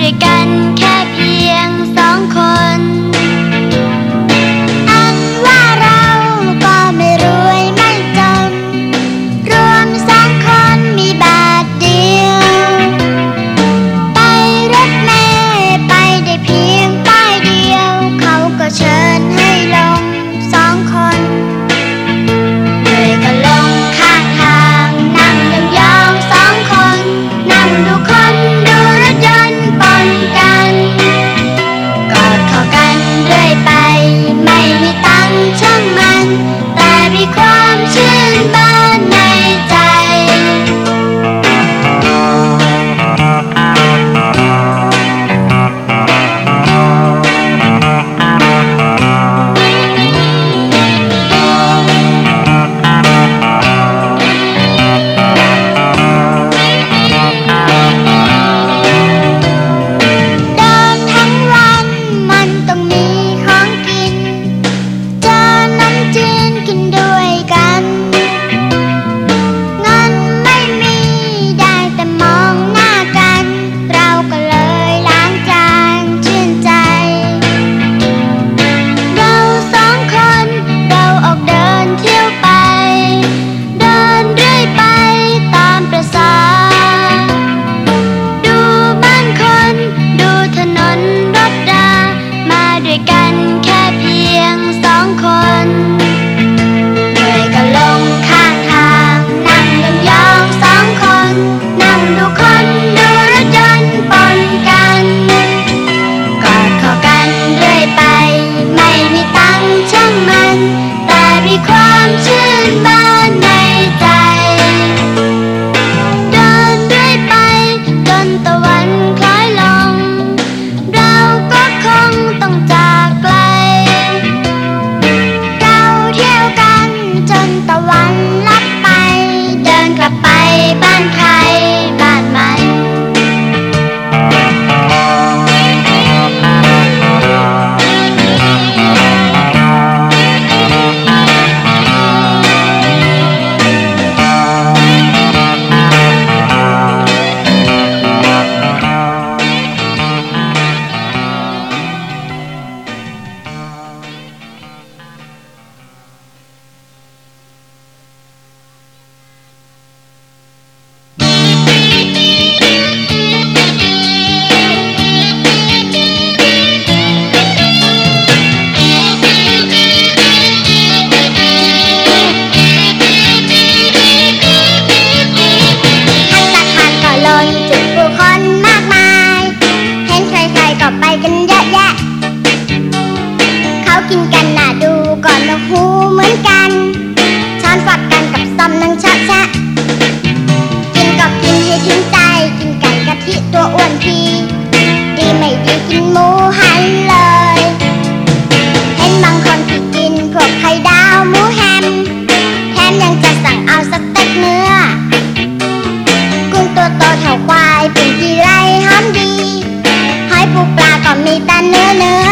again. เห็นบางคนกินพวกไข่ดาวหมูแฮม แถมยังจะสั่งเอาสเต็กเนื้อ กุ้งตัวโตเท่ควายเป็นกี่ไรหอมดี หอยปูปลาก็มีแต่เนื้อเนื้อ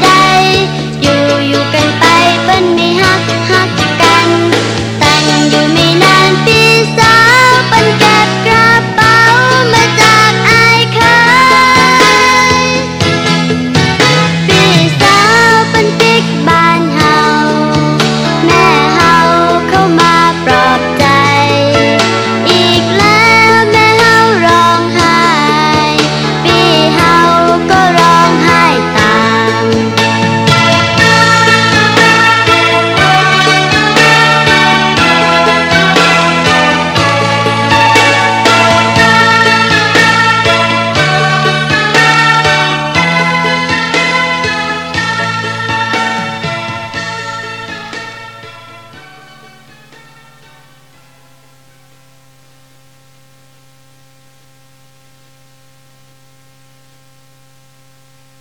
today